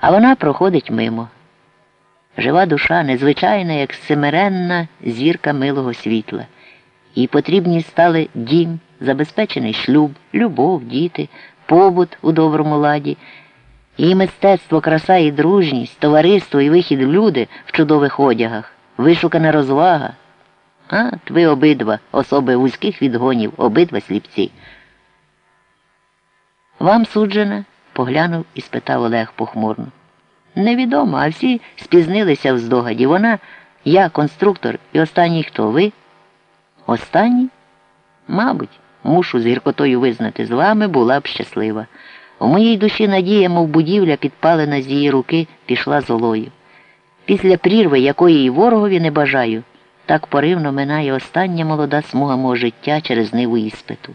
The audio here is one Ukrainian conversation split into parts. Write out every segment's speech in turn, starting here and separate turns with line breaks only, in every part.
А вона проходить мимо. Жива душа, незвичайна, як семиренна зірка милого світла. Їй потрібні стали дім, забезпечений шлюб, любов, діти, побут у доброму ладі. Її мистецтво, краса і дружність, товариство і вихід люди в чудових одягах, вишукана розвага. А, ви обидва, особи вузьких відгонів, обидва сліпці. Вам суджена? Поглянув і спитав Олег похмурно. Невідомо, а всі спізнилися в здогаді. Вона, я, конструктор, і останній хто? Ви? Останній? Мабуть, мушу з гіркотою визнати, з вами була б щаслива. У моїй душі надія, мов будівля, підпалена з її руки, пішла золою. Після прірви, якої і ворогові не бажаю, так поривно минає остання молода смуга мого життя через ниву іспиту.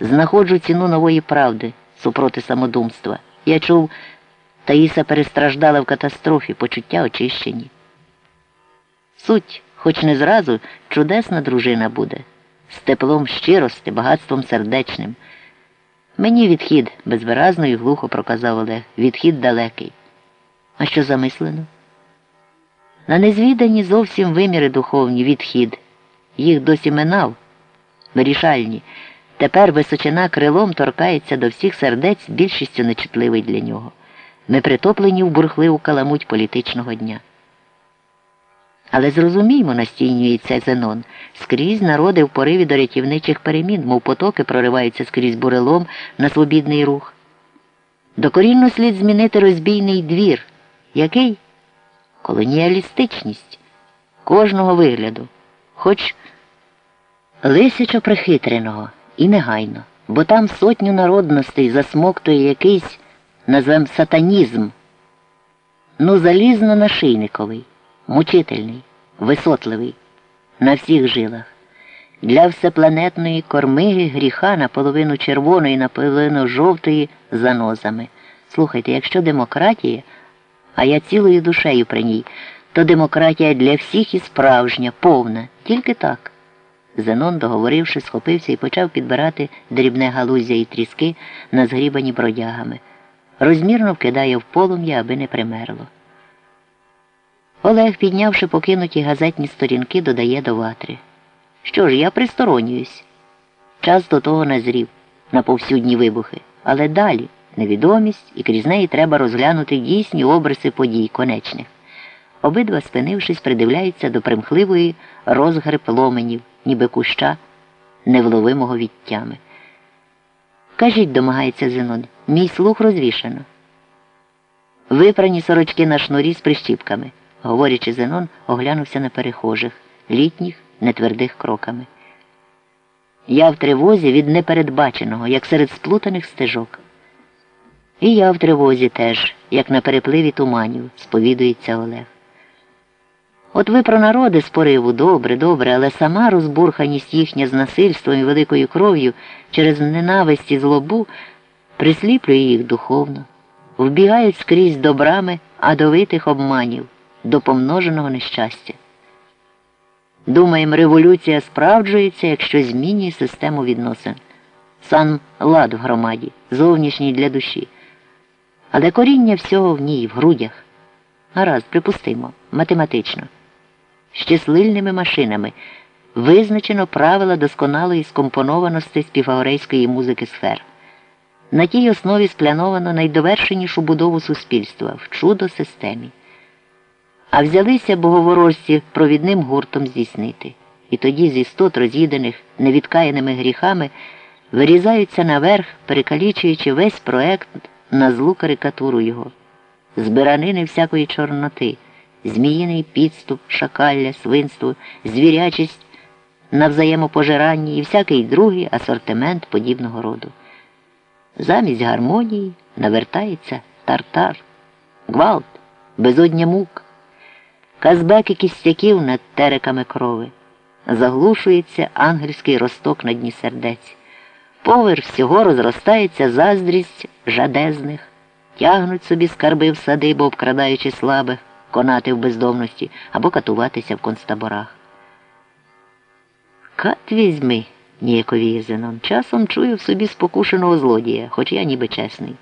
Знаходжу ціну нової правди супроти самодумства. Я чув, Таїса перестраждала в катастрофі, почуття очищені. Суть, хоч не зразу, чудесна дружина буде, з теплом щирости, багатством сердечним. Мені відхід безвиразно і глухо проказав Олег. Відхід далекий. А що замислено? На незвідані зовсім виміри духовні відхід. Їх досі минав, вирішальні. Тепер височина крилом торкається до всіх сердець більшістю нечутливий для нього. Ми притоплені в бурхливу каламуть політичного дня. Але зрозуміймо, настійнюється Зенон, скрізь народи в пориві до рятівничих перемін, мов потоки прориваються скрізь бурелом на свобідний рух. Докорінно слід змінити розбійний двір. Який? Колоніалістичність кожного вигляду, хоч лисячо прихитреного і негайно, бо там сотню народностей засмоктує якийсь, назвем сатанізм, ну залізно нашийниковий мучительний, висотливий, на всіх жилах. Для всепланетної кормиги гріха наполовину червоної, наполовину жовтої занозами. Слухайте, якщо демократія, а я цілою душею при ній, то демократія для всіх і справжня, повна, тільки так. Зенон, договоривши, схопився і почав підбирати дрібне галуздя і тріски на згрібані бродягами. Розмірно вкидає в полум'я, аби не примерло. Олег, піднявши покинуті газетні сторінки, додає до ватри. Що ж, я присторонююсь. Час до того назрів, на повсюдні вибухи, але далі невідомість і крізь неї треба розглянути дійсні обриси подій конечних. Обидва, спинившись, придивляються до примхливої розгри пломенів, ніби куща невловимого відтями. Кажіть, домагається Зенон, мій слух розвішено. Випрані сорочки на шнурі з прищіпками говорячи Зенон, оглянувся на перехожих, літніх, нетвердих кроками. Я в тривозі від непередбаченого, як серед сплутаних стежок. І я в тривозі теж, як на перепливі туманів, сповідується Олег. От ви про народи з пориву добре, добре, але сама розбурханість їхня з насильством і великою кров'ю через ненависть і злобу присліплює їх духовно, вбігають скрізь добрами адовитих обманів до помноженого нещастя. Думаємо, революція справджується, якщо змінює систему відносин. Сам лад в громаді, зовнішній для душі. Але коріння всього в ній, в грудях. Гаразд, припустимо, математично. Щаслильними машинами визначено правила досконалої скомпонованості співагорейської музики сфер. На тій основі спляновано найдовершенішу будову суспільства в чудо системі а взялися боговорожці провідним гуртом здійснити. І тоді з істот, роз'їдених невідкаяними гріхами, вирізаються наверх, перекалічуючи весь проект на злу карикатуру його, збиранини всякої чорноти, зміїний підступ, шакалля, свинство, звірячість на взаємопожиранні і всякий другий асортимент подібного роду. Замість гармонії навертається тартар, гвалт, безодня мук. Казбеки кістяків над тереками крови. Заглушується ангельський росток на дні сердець. Поверх всього розростається заздрість жадезних, тягнуть собі скарби в садибу, обкрадаючи слабих, конати в бездомності або катуватися в концтаборах. Кат візьми, ніяковіє Зенон. Часом чую в собі спокушеного злодія, хоч я ніби чесний.